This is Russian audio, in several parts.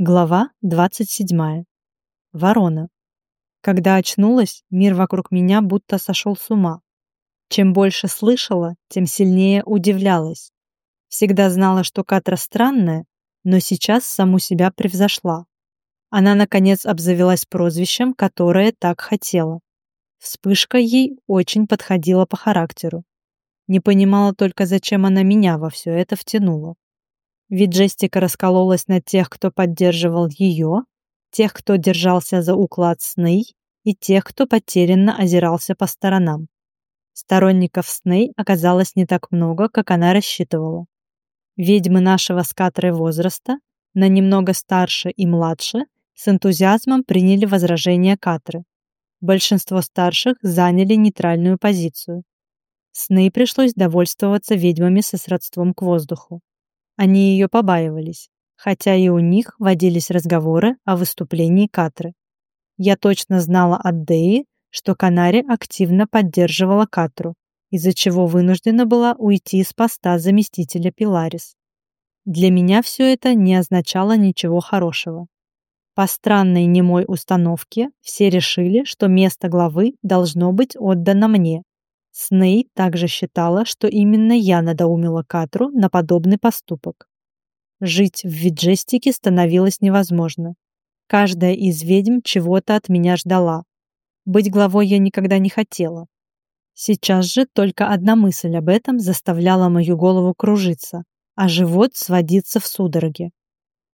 Глава 27. Ворона. Когда очнулась, мир вокруг меня будто сошел с ума. Чем больше слышала, тем сильнее удивлялась. Всегда знала, что Катра странная, но сейчас саму себя превзошла. Она, наконец, обзавелась прозвищем, которое так хотела. Вспышка ей очень подходила по характеру. Не понимала только, зачем она меня во все это втянула. Ведь Джестика раскололась на тех, кто поддерживал ее, тех, кто держался за уклад Сней, и тех, кто потерянно озирался по сторонам. Сторонников Сней оказалось не так много, как она рассчитывала. Ведьмы нашего с возраста, на немного старше и младше, с энтузиазмом приняли возражения Катры. Большинство старших заняли нейтральную позицию. Сней пришлось довольствоваться ведьмами со сродством к воздуху. Они ее побаивались, хотя и у них водились разговоры о выступлении Катры. Я точно знала от Деи, что Канари активно поддерживала Катру, из-за чего вынуждена была уйти с поста заместителя Пиларис. Для меня все это не означало ничего хорошего. По странной немой установке все решили, что место главы должно быть отдано мне, Сней также считала, что именно я надоумила Катру на подобный поступок. Жить в Виджестике становилось невозможно. Каждая из ведьм чего-то от меня ждала. Быть главой я никогда не хотела. Сейчас же только одна мысль об этом заставляла мою голову кружиться, а живот сводиться в судороги.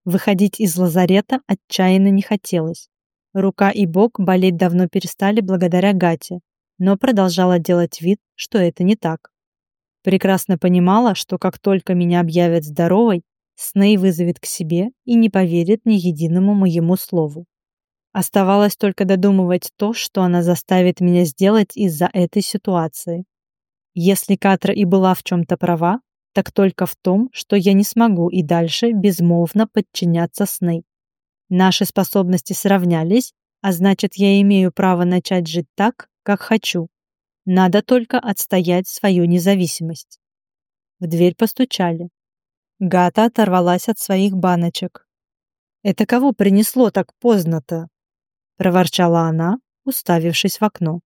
Выходить из лазарета отчаянно не хотелось. Рука и бок болеть давно перестали благодаря Гате, но продолжала делать вид, что это не так. Прекрасно понимала, что как только меня объявят здоровой, Сней вызовет к себе и не поверит ни единому моему слову. Оставалось только додумывать то, что она заставит меня сделать из-за этой ситуации. Если Катра и была в чем-то права, так только в том, что я не смогу и дальше безмолвно подчиняться Сней. Наши способности сравнялись, а значит, я имею право начать жить так, как хочу. Надо только отстоять свою независимость. В дверь постучали. Гата оторвалась от своих баночек. «Это кого принесло так поздно-то?» проворчала она, уставившись в окно.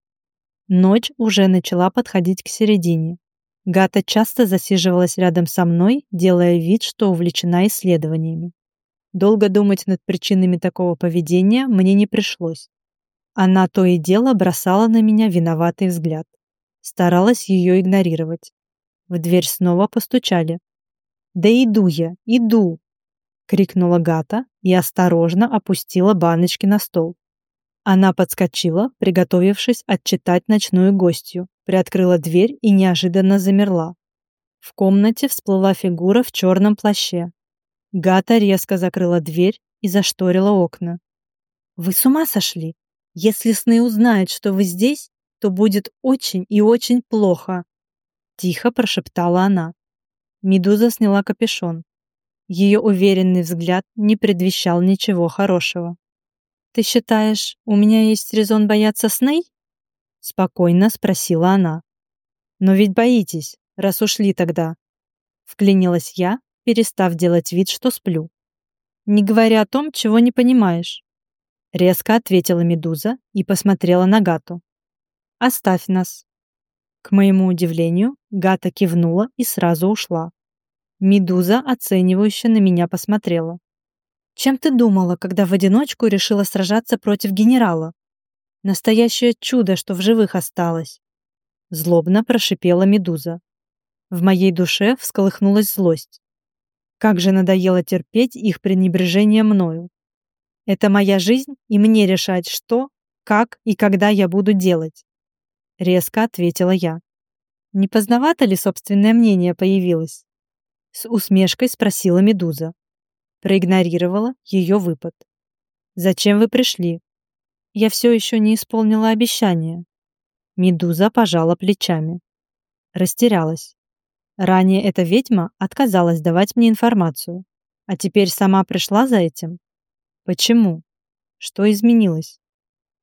Ночь уже начала подходить к середине. Гата часто засиживалась рядом со мной, делая вид, что увлечена исследованиями. Долго думать над причинами такого поведения мне не пришлось. Она то и дело бросала на меня виноватый взгляд. Старалась ее игнорировать. В дверь снова постучали. «Да иду я, иду!» — крикнула Гата и осторожно опустила баночки на стол. Она подскочила, приготовившись отчитать ночную гостью, приоткрыла дверь и неожиданно замерла. В комнате всплыла фигура в черном плаще. Гата резко закрыла дверь и зашторила окна. «Вы с ума сошли?» Если сны узнают, что вы здесь, то будет очень и очень плохо», — тихо прошептала она. Медуза сняла капюшон. Ее уверенный взгляд не предвещал ничего хорошего. «Ты считаешь, у меня есть резон бояться сней?» — спокойно спросила она. «Но ведь боитесь, раз ушли тогда», — вклинилась я, перестав делать вид, что сплю. «Не говоря о том, чего не понимаешь. Резко ответила Медуза и посмотрела на Гату. «Оставь нас». К моему удивлению, Гата кивнула и сразу ушла. Медуза оценивающе на меня посмотрела. «Чем ты думала, когда в одиночку решила сражаться против генерала? Настоящее чудо, что в живых осталось!» Злобно прошипела Медуза. В моей душе всколыхнулась злость. Как же надоело терпеть их пренебрежение мною. Это моя жизнь, и мне решать, что, как и когда я буду делать. Резко ответила я. Не поздновато ли собственное мнение появилось? С усмешкой спросила Медуза. Проигнорировала ее выпад. Зачем вы пришли? Я все еще не исполнила обещание. Медуза пожала плечами. Растерялась. Ранее эта ведьма отказалась давать мне информацию, а теперь сама пришла за этим. Почему? Что изменилось?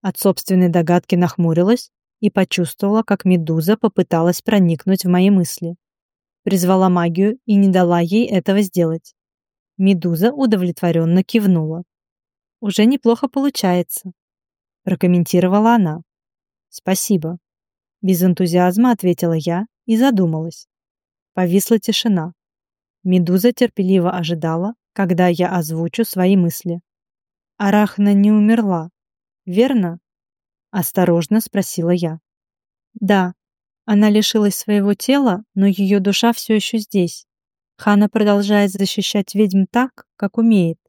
От собственной догадки нахмурилась и почувствовала, как медуза попыталась проникнуть в мои мысли. Призвала магию и не дала ей этого сделать. Медуза удовлетворенно кивнула. «Уже неплохо получается», — прокомментировала она. «Спасибо». Без энтузиазма ответила я и задумалась. Повисла тишина. Медуза терпеливо ожидала, когда я озвучу свои мысли. «Арахна не умерла, верно?» Осторожно спросила я. «Да, она лишилась своего тела, но ее душа все еще здесь. Хана продолжает защищать ведьм так, как умеет»,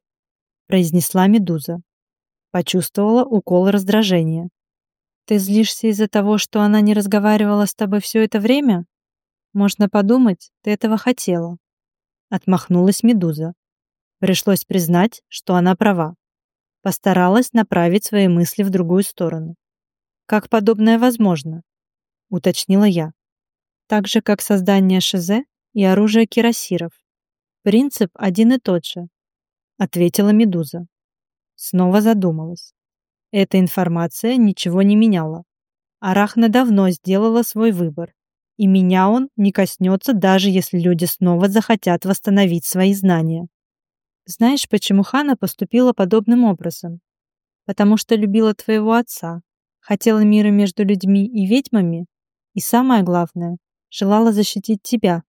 произнесла Медуза. Почувствовала укол раздражения. «Ты злишься из-за того, что она не разговаривала с тобой все это время? Можно подумать, ты этого хотела». Отмахнулась Медуза. Пришлось признать, что она права. Постаралась направить свои мысли в другую сторону. «Как подобное возможно?» — уточнила я. «Так же, как создание ШЗ и оружие кирасиров. Принцип один и тот же», — ответила Медуза. Снова задумалась. Эта информация ничего не меняла. Арахна давно сделала свой выбор и меня он не коснется, даже если люди снова захотят восстановить свои знания. Знаешь, почему Хана поступила подобным образом? Потому что любила твоего отца, хотела мира между людьми и ведьмами, и самое главное, желала защитить тебя,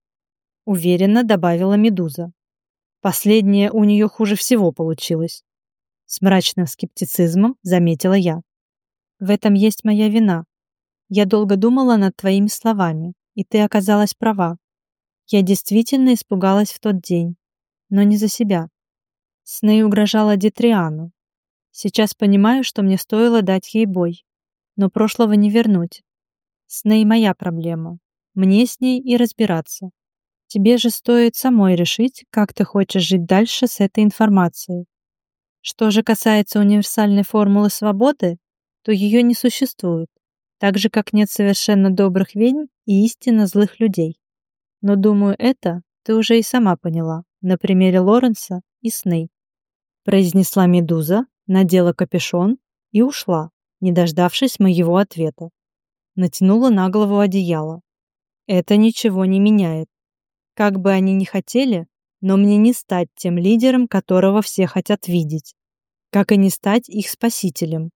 уверенно добавила Медуза. Последнее у нее хуже всего получилось. С мрачным скептицизмом заметила я. В этом есть моя вина. Я долго думала над твоими словами, и ты оказалась права. Я действительно испугалась в тот день, но не за себя. Сней угрожала Дитриану. Сейчас понимаю, что мне стоило дать ей бой, но прошлого не вернуть. Сней моя проблема. Мне с ней и разбираться. Тебе же стоит самой решить, как ты хочешь жить дальше с этой информацией. Что же касается универсальной формулы свободы, то ее не существует так же, как нет совершенно добрых ведьм и истинно злых людей. Но, думаю, это ты уже и сама поняла на примере Лоренса и Сней. Произнесла Медуза, надела капюшон и ушла, не дождавшись моего ответа. Натянула на голову одеяло. Это ничего не меняет. Как бы они ни хотели, но мне не стать тем лидером, которого все хотят видеть. Как и не стать их спасителем.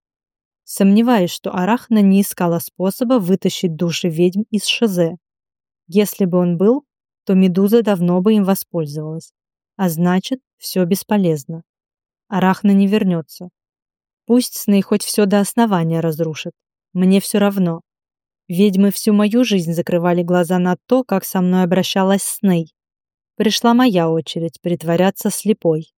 Сомневаюсь, что Арахна не искала способа вытащить души ведьм из Шизе. Если бы он был, то Медуза давно бы им воспользовалась. А значит, все бесполезно. Арахна не вернется. Пусть Сней хоть все до основания разрушит. Мне все равно. Ведьмы всю мою жизнь закрывали глаза на то, как со мной обращалась Сней. Пришла моя очередь притворяться слепой.